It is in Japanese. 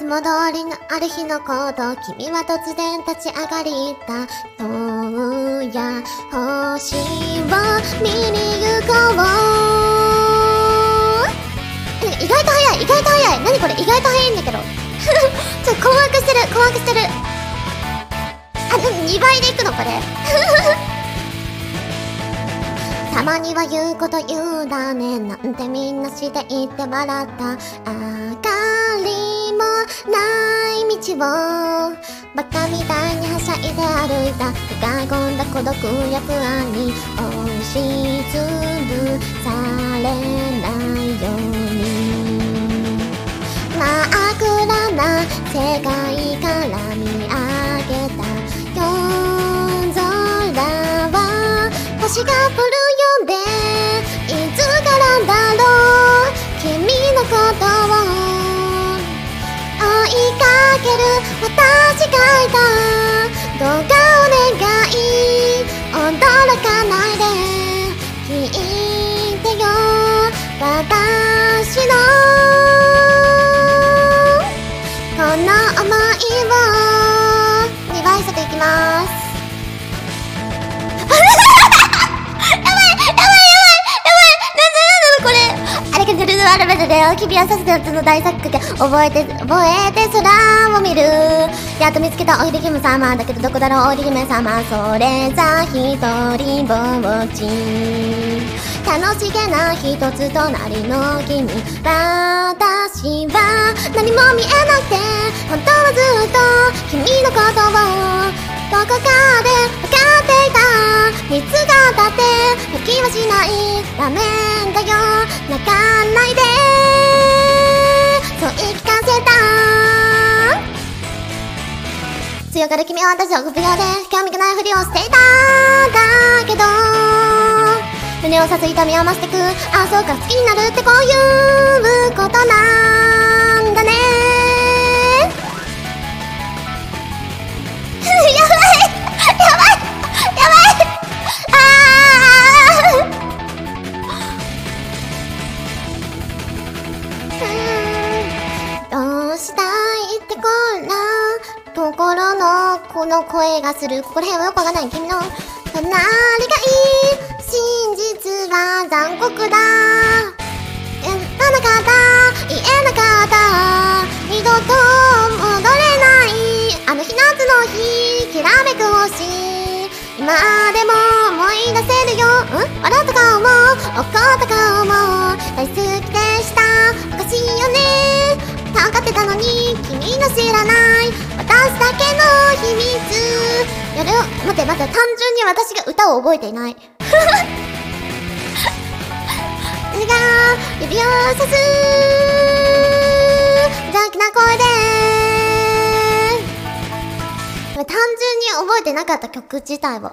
つも通りのある日のこと君は突然立ち上がりた今夜星を見に行こう意外と早い意外と早い。何これ意外と早いんだけど。ちょっと困惑してる。困惑してる。あでも2倍でいくのこれ。たまには言うこと言うだね。なんてみんなして言って笑った。明かりもない道をバカみたいにはしゃいで歩いた抱え込んだ孤独や不安に押しつぶされないように真っ暗な世界から見上げた夜空は星がーアルベルで君はさせて夏の大作曲覚えて覚えて空を見る。やっと見つけたおいで姫様だけどどこだろう。おいで姫様それじゃ一人ぼっち楽しげな一つ隣の君。私は何も見えなくて本当はずっと君のことをどこかで分かっていた。いつがだって時はしない。ダメだよ泣かないで。強がる君は私を不病で興味がないふりをしていた。だけど胸を刺す痛みを増してくあそうか好きになるってこういうことなんだね。やばい。やばい。やばいあー。どうしたいってこらところのこの声がする。ここら辺はよくわかんない。君の隣がいい真実は残酷だ。言わなかった言えなかった二度と戻れない。あの日夏の日きらめく星今でも思い出せるよ。うん。笑った顔も怒った顔も大好きでした。おかしいよね。分かってたのに君の知らない。やるよ待って待って単純に私が歌を覚えていない。手が指をさす。邪気な声で単純に覚えてなかった曲自体を